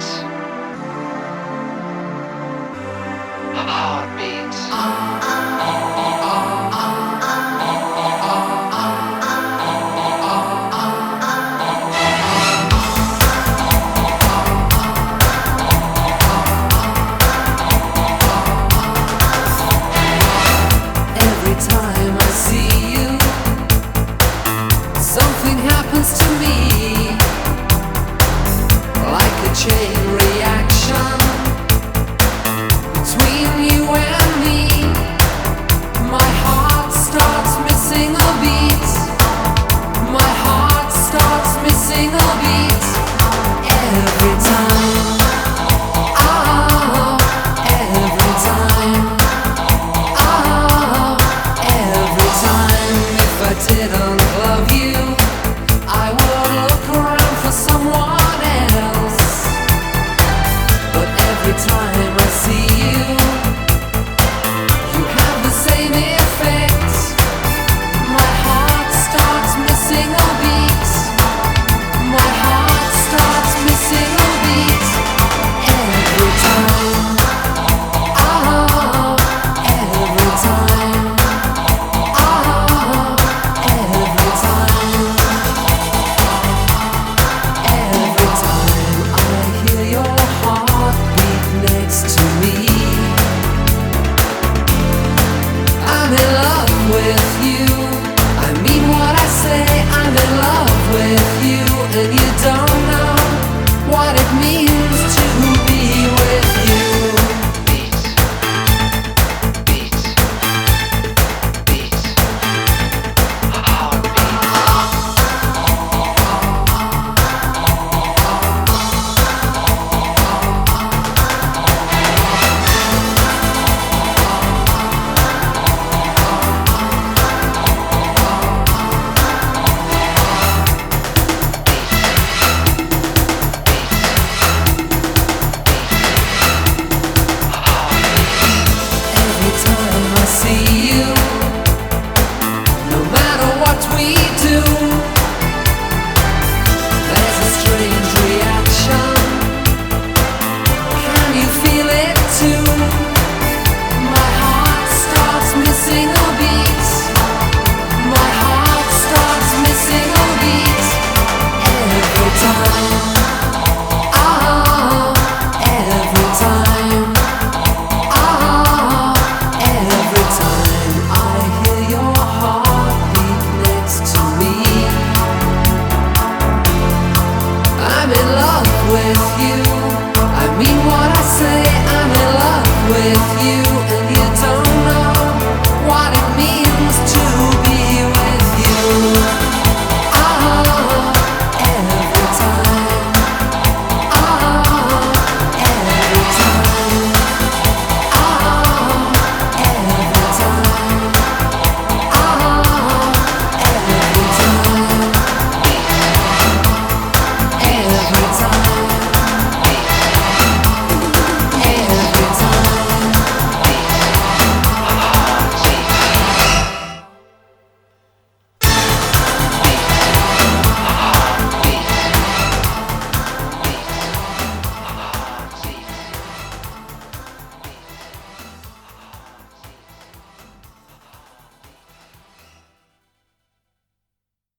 Thanks. when